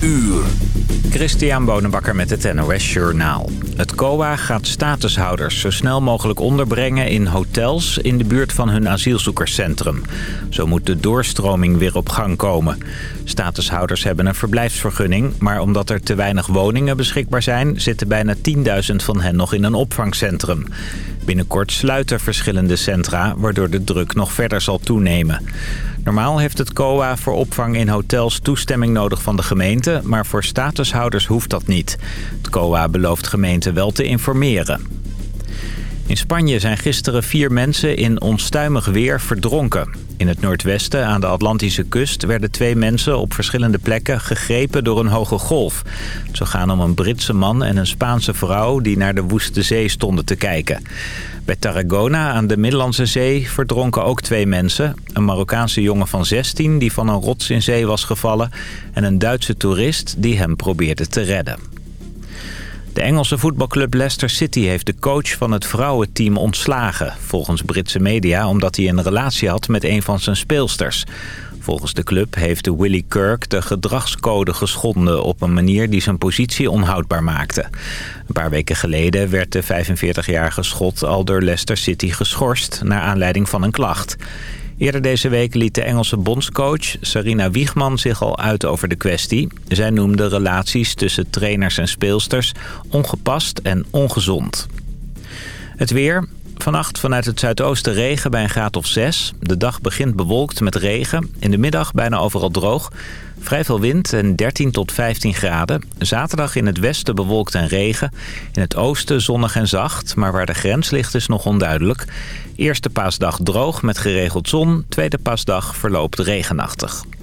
uur. Christian Bonenbakker met het NOS Journaal. Het COA gaat statushouders zo snel mogelijk onderbrengen in hotels in de buurt van hun asielzoekerscentrum. Zo moet de doorstroming weer op gang komen. Statushouders hebben een verblijfsvergunning, maar omdat er te weinig woningen beschikbaar zijn... zitten bijna 10.000 van hen nog in een opvangcentrum. Binnenkort sluiten verschillende centra, waardoor de druk nog verder zal toenemen. Normaal heeft het COA voor opvang in hotels toestemming nodig van de gemeente... maar voor statushouders hoeft dat niet. Het COA belooft gemeenten wel te informeren. In Spanje zijn gisteren vier mensen in onstuimig weer verdronken. In het noordwesten aan de Atlantische kust werden twee mensen op verschillende plekken gegrepen door een hoge golf. Zo gaan om een Britse man en een Spaanse vrouw die naar de woeste zee stonden te kijken. Bij Tarragona aan de Middellandse Zee verdronken ook twee mensen. Een Marokkaanse jongen van 16 die van een rots in zee was gevallen... en een Duitse toerist die hem probeerde te redden. De Engelse voetbalclub Leicester City heeft de coach van het vrouwenteam ontslagen. Volgens Britse media omdat hij een relatie had met een van zijn speelsters. Volgens de club heeft de Willy Kirk de gedragscode geschonden... op een manier die zijn positie onhoudbaar maakte. Een paar weken geleden werd de 45-jarige schot al door Leicester City geschorst... naar aanleiding van een klacht. Eerder deze week liet de Engelse bondscoach Sarina Wiegman zich al uit over de kwestie. Zij noemde relaties tussen trainers en speelsters ongepast en ongezond. Het weer. Vannacht vanuit het zuidoosten regen bij een graad of 6. De dag begint bewolkt met regen. In de middag bijna overal droog. Vrij veel wind en 13 tot 15 graden. Zaterdag in het westen bewolkt en regen. In het oosten zonnig en zacht, maar waar de grens ligt is nog onduidelijk. Eerste paasdag droog met geregeld zon. Tweede paasdag verloopt regenachtig.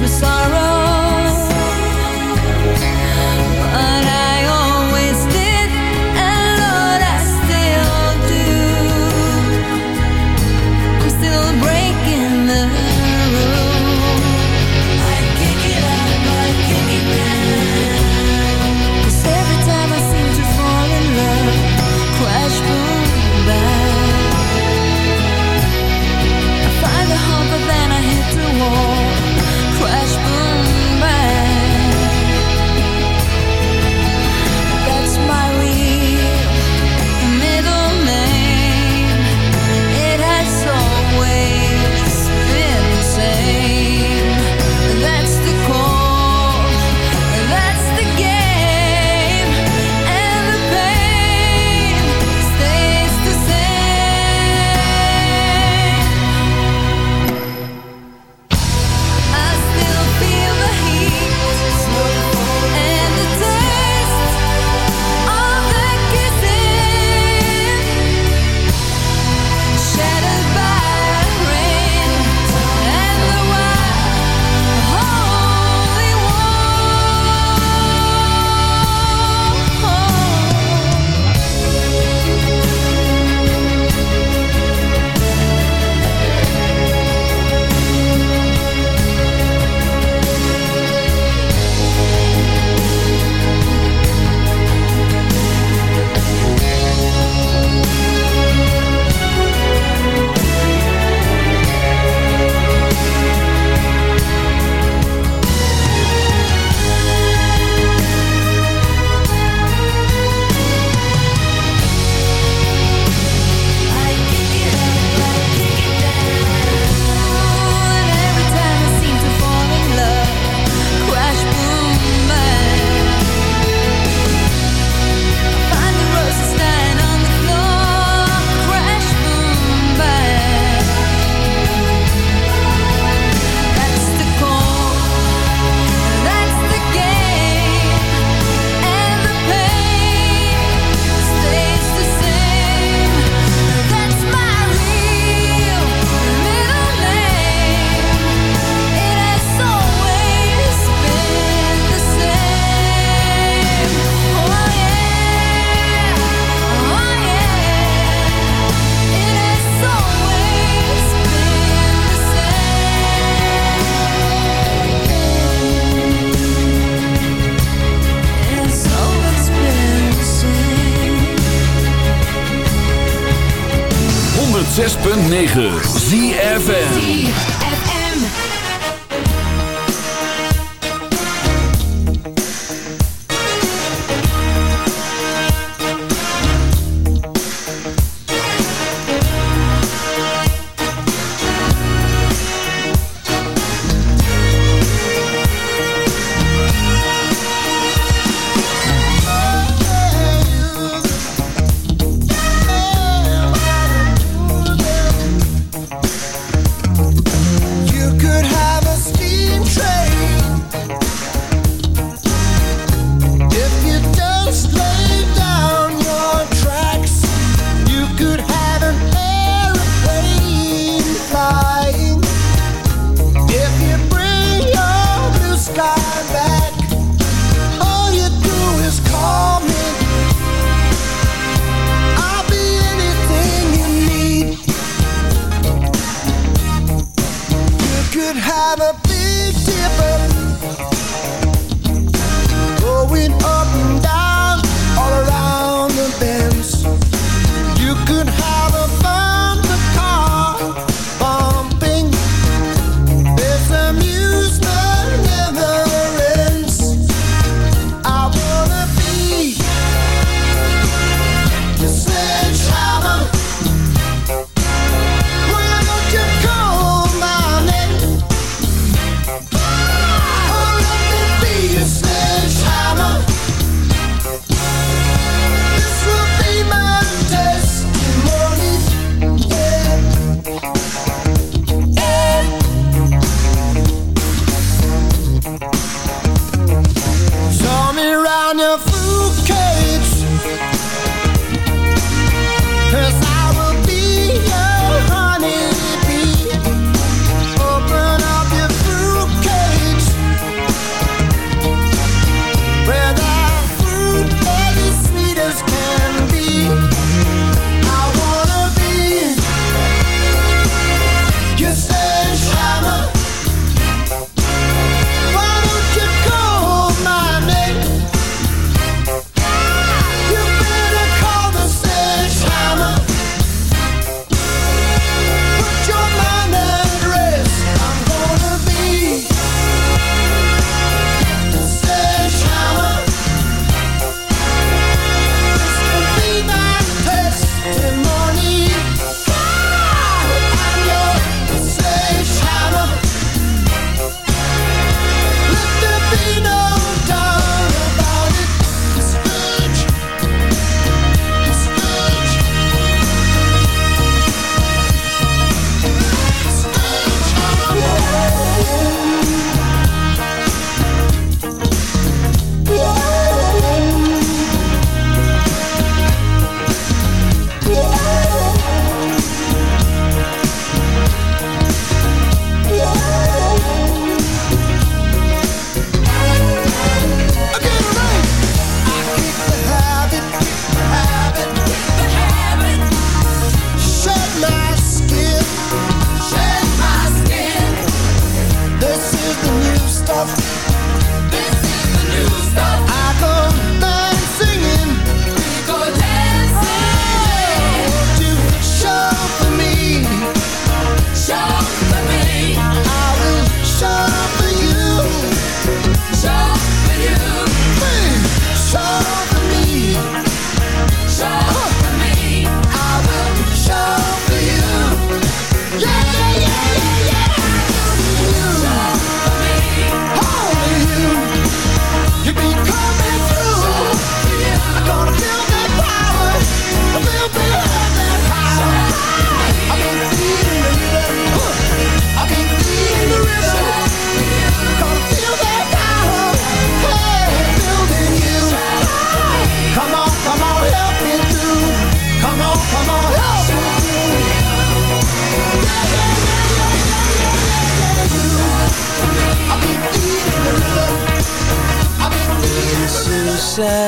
with sorrow. 9.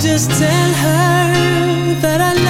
just tell her that I love her.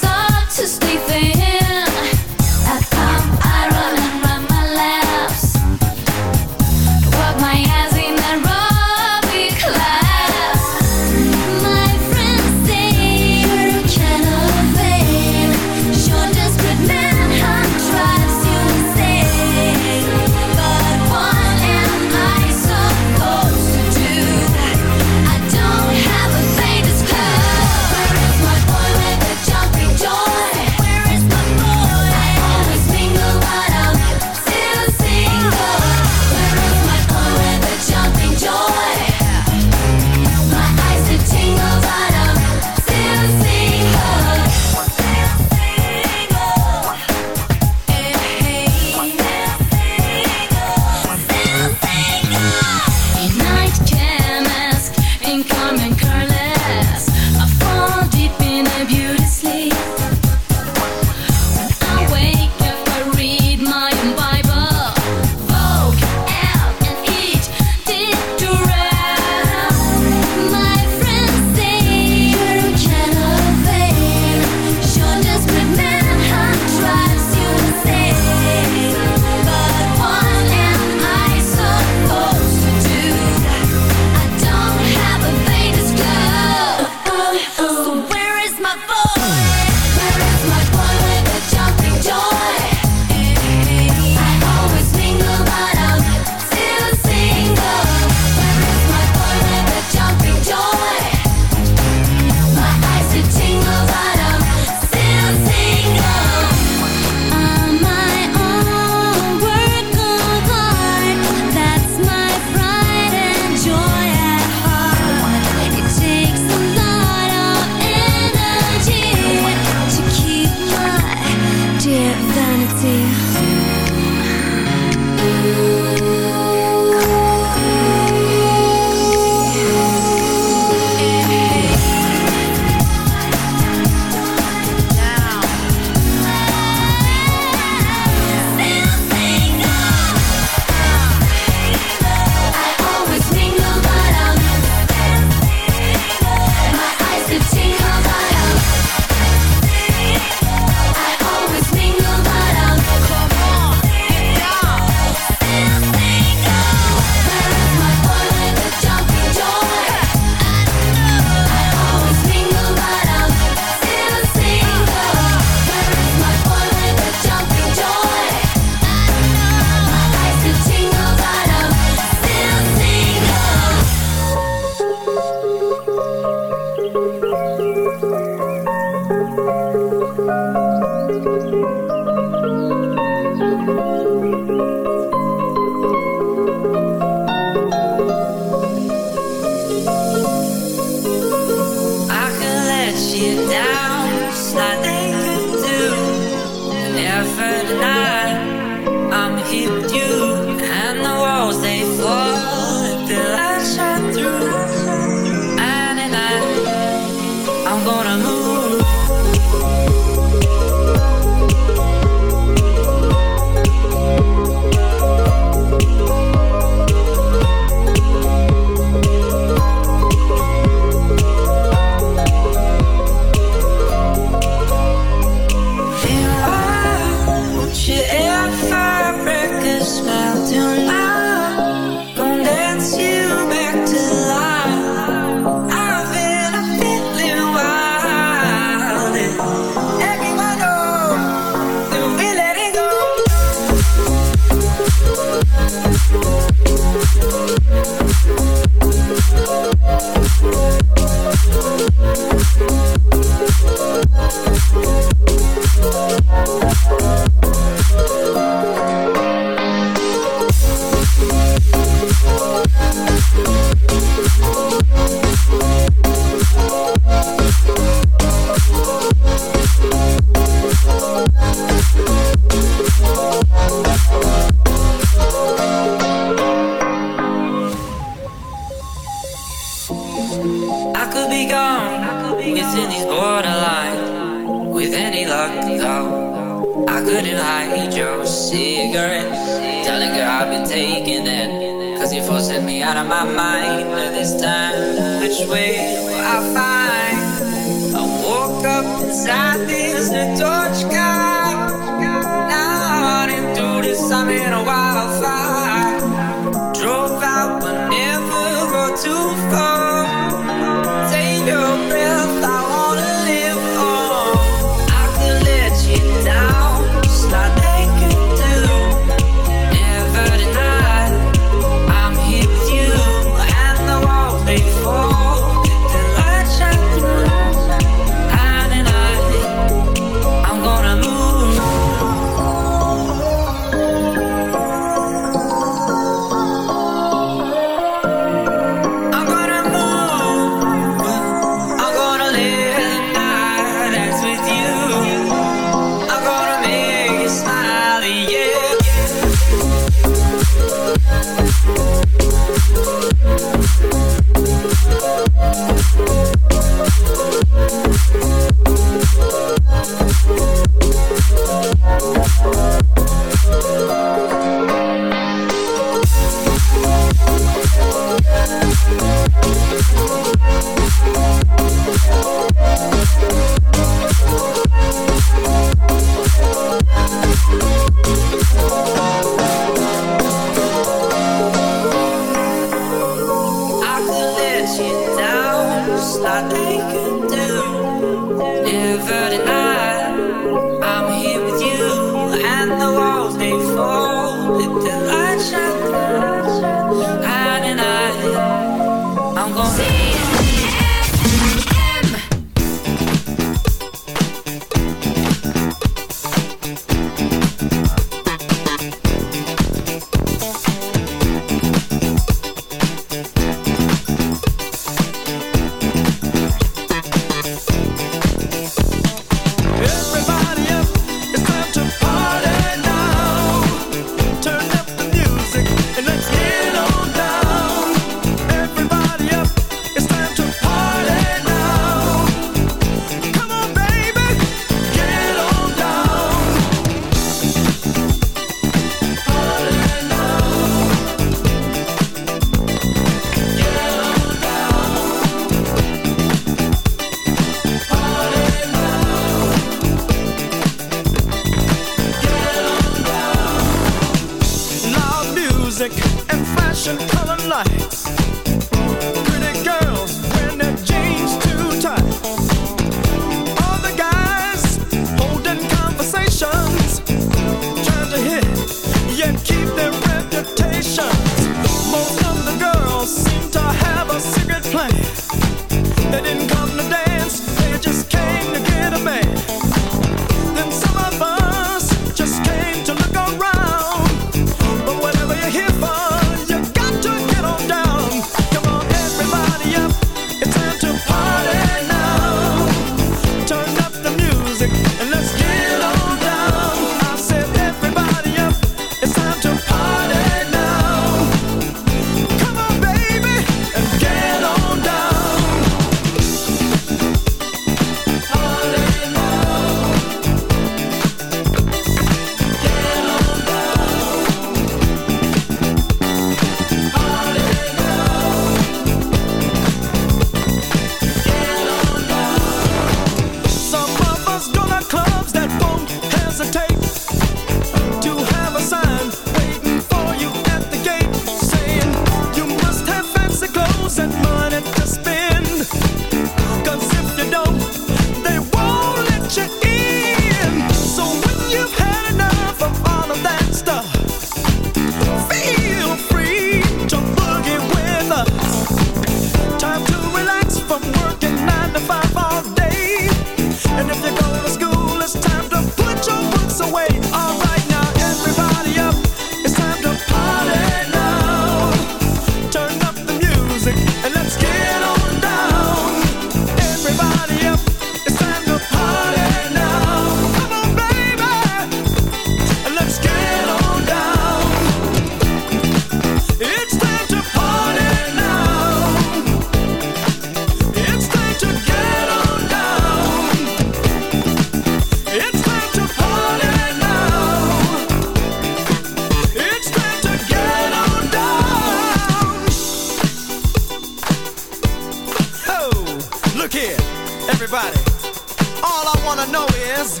All I wanna know is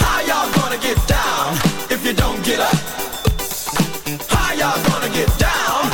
how y'all gonna get down if you don't get up? How y'all gonna get down?